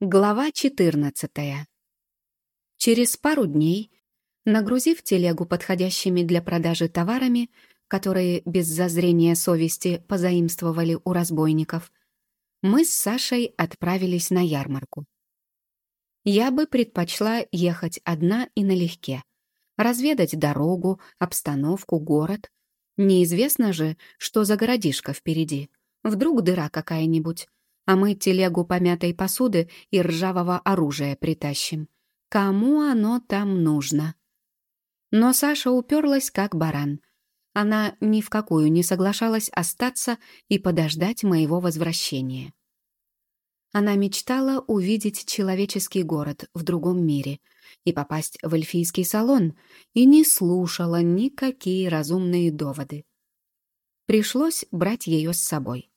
Глава 14. Через пару дней, нагрузив телегу подходящими для продажи товарами, которые без зазрения совести позаимствовали у разбойников, мы с Сашей отправились на ярмарку. Я бы предпочла ехать одна и налегке, разведать дорогу, обстановку, город. Неизвестно же, что за городишко впереди. Вдруг дыра какая-нибудь, а мы телегу помятой посуды и ржавого оружия притащим. Кому оно там нужно? Но Саша уперлась, как баран. Она ни в какую не соглашалась остаться и подождать моего возвращения. Она мечтала увидеть человеческий город в другом мире и попасть в эльфийский салон, и не слушала никакие разумные доводы. Пришлось брать ее с собой.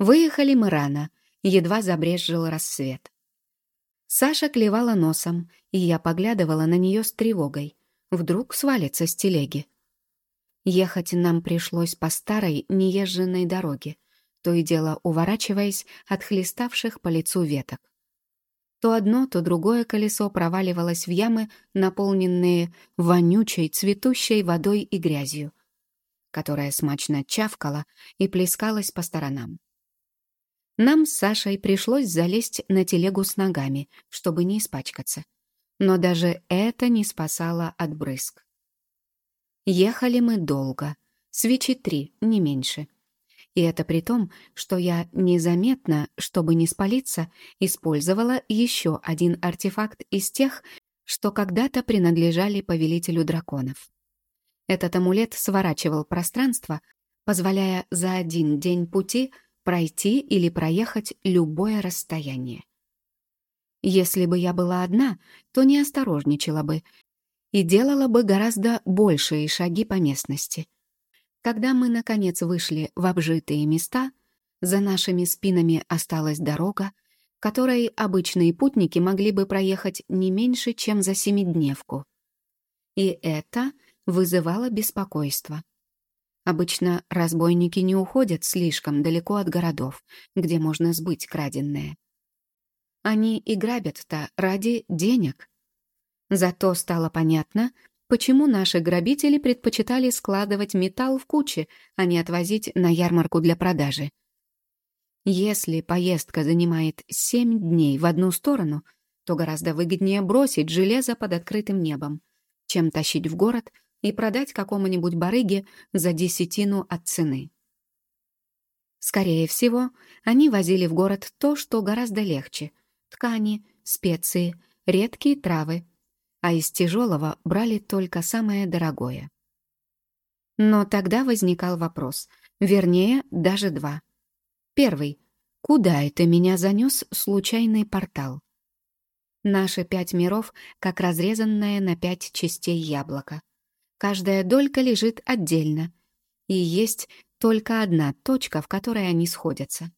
Выехали мы рано, едва забрезжил рассвет. Саша клевала носом, и я поглядывала на нее с тревогой. Вдруг свалится с телеги. Ехать нам пришлось по старой, неезженной дороге, то и дело уворачиваясь от хлеставших по лицу веток. То одно, то другое колесо проваливалось в ямы, наполненные вонючей, цветущей водой и грязью, которая смачно чавкала и плескалась по сторонам. Нам с Сашей пришлось залезть на телегу с ногами, чтобы не испачкаться. Но даже это не спасало от брызг. Ехали мы долго, свечи три, не меньше. И это при том, что я незаметно, чтобы не спалиться, использовала еще один артефакт из тех, что когда-то принадлежали повелителю драконов. Этот амулет сворачивал пространство, позволяя за один день пути — пройти или проехать любое расстояние. Если бы я была одна, то не осторожничала бы и делала бы гораздо большие шаги по местности. Когда мы, наконец, вышли в обжитые места, за нашими спинами осталась дорога, которой обычные путники могли бы проехать не меньше, чем за семидневку. И это вызывало беспокойство. Обычно разбойники не уходят слишком далеко от городов, где можно сбыть краденное. Они и грабят-то ради денег. Зато стало понятно, почему наши грабители предпочитали складывать металл в кучи, а не отвозить на ярмарку для продажи. Если поездка занимает семь дней в одну сторону, то гораздо выгоднее бросить железо под открытым небом, чем тащить в город и продать какому-нибудь барыге за десятину от цены. Скорее всего, они возили в город то, что гораздо легче — ткани, специи, редкие травы, а из тяжелого брали только самое дорогое. Но тогда возникал вопрос, вернее, даже два. Первый — куда это меня занес случайный портал? Наши пять миров, как разрезанное на пять частей яблоко. Каждая долька лежит отдельно, и есть только одна точка, в которой они сходятся.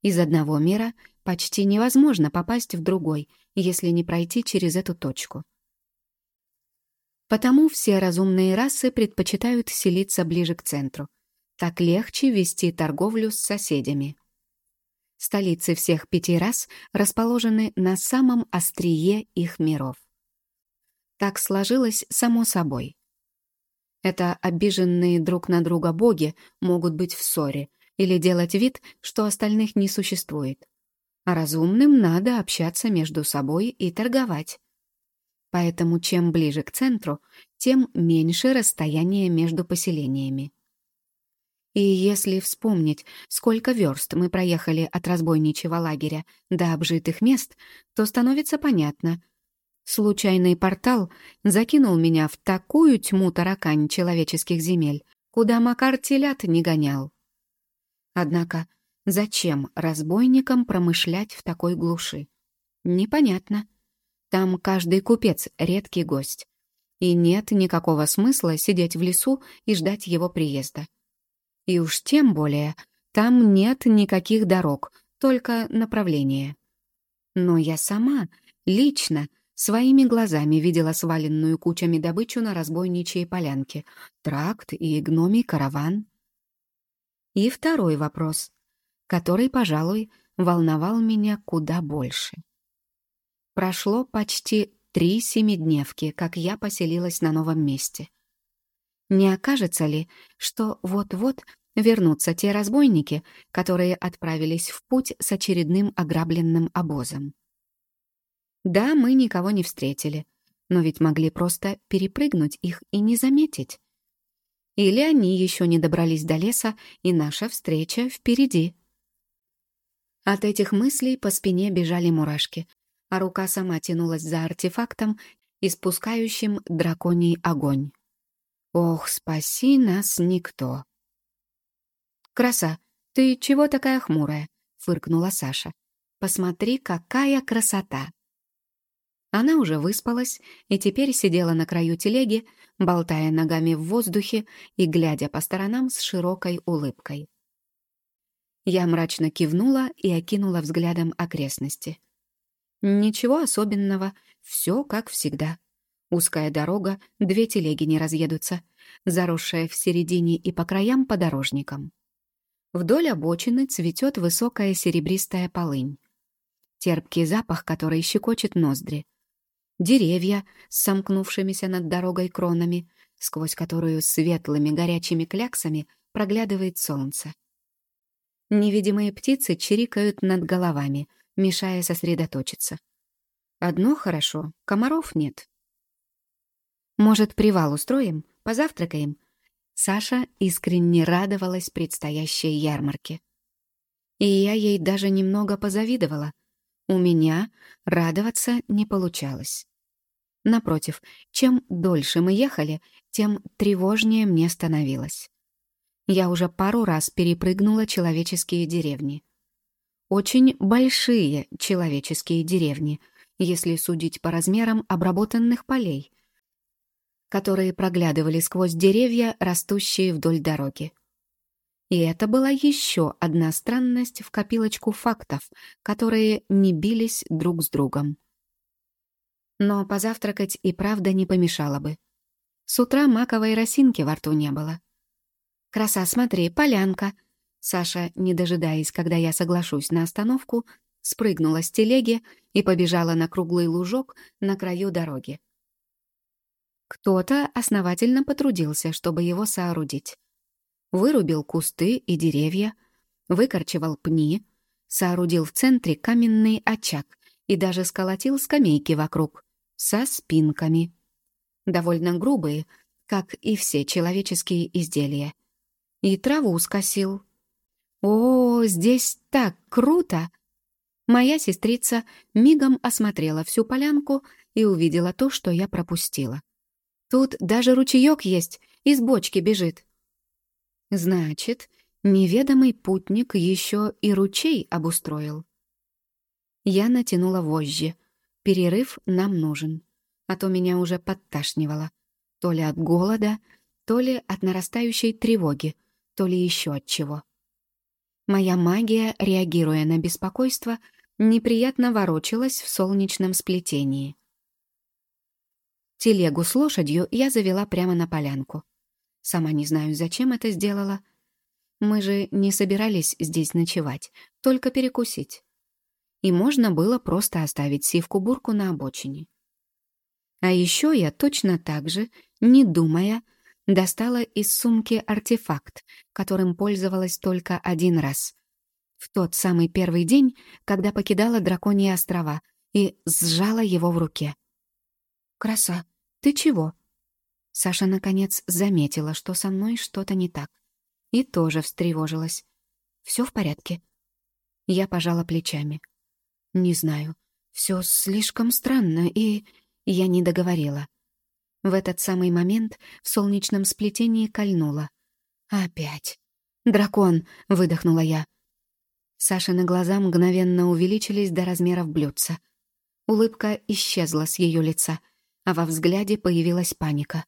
Из одного мира почти невозможно попасть в другой, если не пройти через эту точку. Потому все разумные расы предпочитают селиться ближе к центру. Так легче вести торговлю с соседями. Столицы всех пяти рас расположены на самом острие их миров. Так сложилось само собой. Это обиженные друг на друга боги могут быть в ссоре или делать вид, что остальных не существует. А разумным надо общаться между собой и торговать. Поэтому чем ближе к центру, тем меньше расстояние между поселениями. И если вспомнить, сколько верст мы проехали от разбойничьего лагеря до обжитых мест, то становится понятно, Случайный портал закинул меня в такую тьму таракань человеческих земель, куда Макар телят не гонял. Однако зачем разбойникам промышлять в такой глуши? Непонятно. Там каждый купец — редкий гость. И нет никакого смысла сидеть в лесу и ждать его приезда. И уж тем более, там нет никаких дорог, только направления. Но я сама, лично, Своими глазами видела сваленную кучами добычу на разбойничьей полянке, тракт и гномий караван. И второй вопрос, который, пожалуй, волновал меня куда больше. Прошло почти три семидневки, как я поселилась на новом месте. Не окажется ли, что вот-вот вернутся те разбойники, которые отправились в путь с очередным ограбленным обозом? Да, мы никого не встретили, но ведь могли просто перепрыгнуть их и не заметить. Или они еще не добрались до леса, и наша встреча впереди. От этих мыслей по спине бежали мурашки, а рука сама тянулась за артефактом, испускающим драконий огонь. Ох, спаси нас никто. «Краса, ты чего такая хмурая?» — фыркнула Саша. «Посмотри, какая красота!» Она уже выспалась и теперь сидела на краю телеги, болтая ногами в воздухе и глядя по сторонам с широкой улыбкой. Я мрачно кивнула и окинула взглядом окрестности. Ничего особенного, все как всегда. Узкая дорога, две телеги не разъедутся, заросшая в середине и по краям подорожником. Вдоль обочины цветет высокая серебристая полынь. Терпкий запах, который щекочет ноздри — деревья с сомкнувшимися над дорогой кронами, сквозь которую светлыми горячими кляксами проглядывает солнце. Невидимые птицы чирикают над головами, мешая сосредоточиться. Одно хорошо — комаров нет. «Может, привал устроим? Позавтракаем?» Саша искренне радовалась предстоящей ярмарке. И я ей даже немного позавидовала. У меня радоваться не получалось. Напротив, чем дольше мы ехали, тем тревожнее мне становилось. Я уже пару раз перепрыгнула человеческие деревни. Очень большие человеческие деревни, если судить по размерам обработанных полей, которые проглядывали сквозь деревья, растущие вдоль дороги. И это была еще одна странность в копилочку фактов, которые не бились друг с другом но позавтракать и правда не помешало бы. С утра маковой росинки во рту не было. «Краса, смотри, полянка!» Саша, не дожидаясь, когда я соглашусь на остановку, спрыгнула с телеги и побежала на круглый лужок на краю дороги. Кто-то основательно потрудился, чтобы его соорудить. Вырубил кусты и деревья, выкорчевал пни, соорудил в центре каменный очаг и даже сколотил скамейки вокруг со спинками. Довольно грубые, как и все человеческие изделия. И траву скосил. «О, здесь так круто!» Моя сестрица мигом осмотрела всю полянку и увидела то, что я пропустила. Тут даже ручеек есть, из бочки бежит. Значит, неведомый путник еще и ручей обустроил. Я натянула вожжи — Перерыв нам нужен, а то меня уже подташнивало. То ли от голода, то ли от нарастающей тревоги, то ли еще от чего. Моя магия, реагируя на беспокойство, неприятно ворочалась в солнечном сплетении. Телегу с лошадью я завела прямо на полянку. Сама не знаю, зачем это сделала. Мы же не собирались здесь ночевать, только перекусить и можно было просто оставить сивку-бурку на обочине. А еще я точно так же, не думая, достала из сумки артефакт, которым пользовалась только один раз. В тот самый первый день, когда покидала Драконьи острова, и сжала его в руке. «Краса, ты чего?» Саша, наконец, заметила, что со мной что-то не так. И тоже встревожилась. «Все в порядке?» Я пожала плечами. Не знаю. Все слишком странно, и... Я не договорила. В этот самый момент в солнечном сплетении кольнуло. «Опять!» «Дракон!» — выдохнула я. Сашины глаза мгновенно увеличились до размеров блюдца. Улыбка исчезла с ее лица, а во взгляде появилась паника.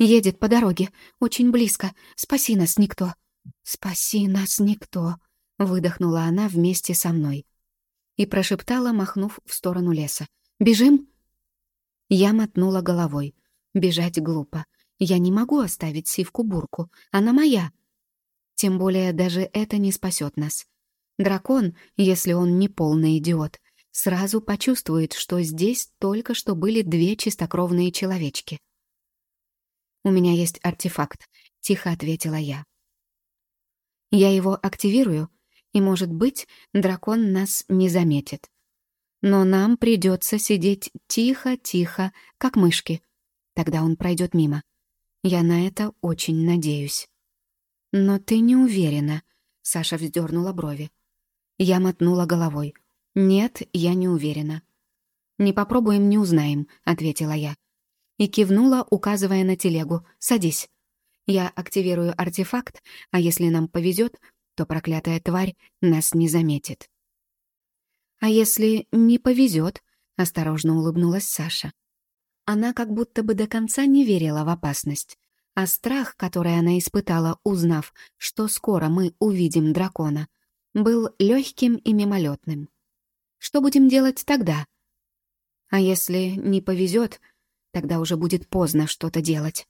«Едет по дороге, очень близко. Спаси нас, никто!» «Спаси нас, никто!» — выдохнула она вместе со мной и прошептала, махнув в сторону леса. «Бежим?» Я мотнула головой. Бежать глупо. Я не могу оставить сивку-бурку. Она моя. Тем более даже это не спасет нас. Дракон, если он не полный идиот, сразу почувствует, что здесь только что были две чистокровные человечки. «У меня есть артефакт», — тихо ответила я. «Я его активирую, и, может быть, дракон нас не заметит. Но нам придется сидеть тихо-тихо, как мышки. Тогда он пройдет мимо. Я на это очень надеюсь». «Но ты не уверена», — Саша вздернула брови. Я мотнула головой. «Нет, я не уверена». «Не попробуем, не узнаем», — ответила я. И кивнула, указывая на телегу. «Садись». Я активирую артефакт, а если нам повезет, то проклятая тварь нас не заметит. «А если не повезет?» — осторожно улыбнулась Саша. Она как будто бы до конца не верила в опасность, а страх, который она испытала, узнав, что скоро мы увидим дракона — был легким и мимолетным. Что будем делать тогда? А если не повезет, тогда уже будет поздно что-то делать.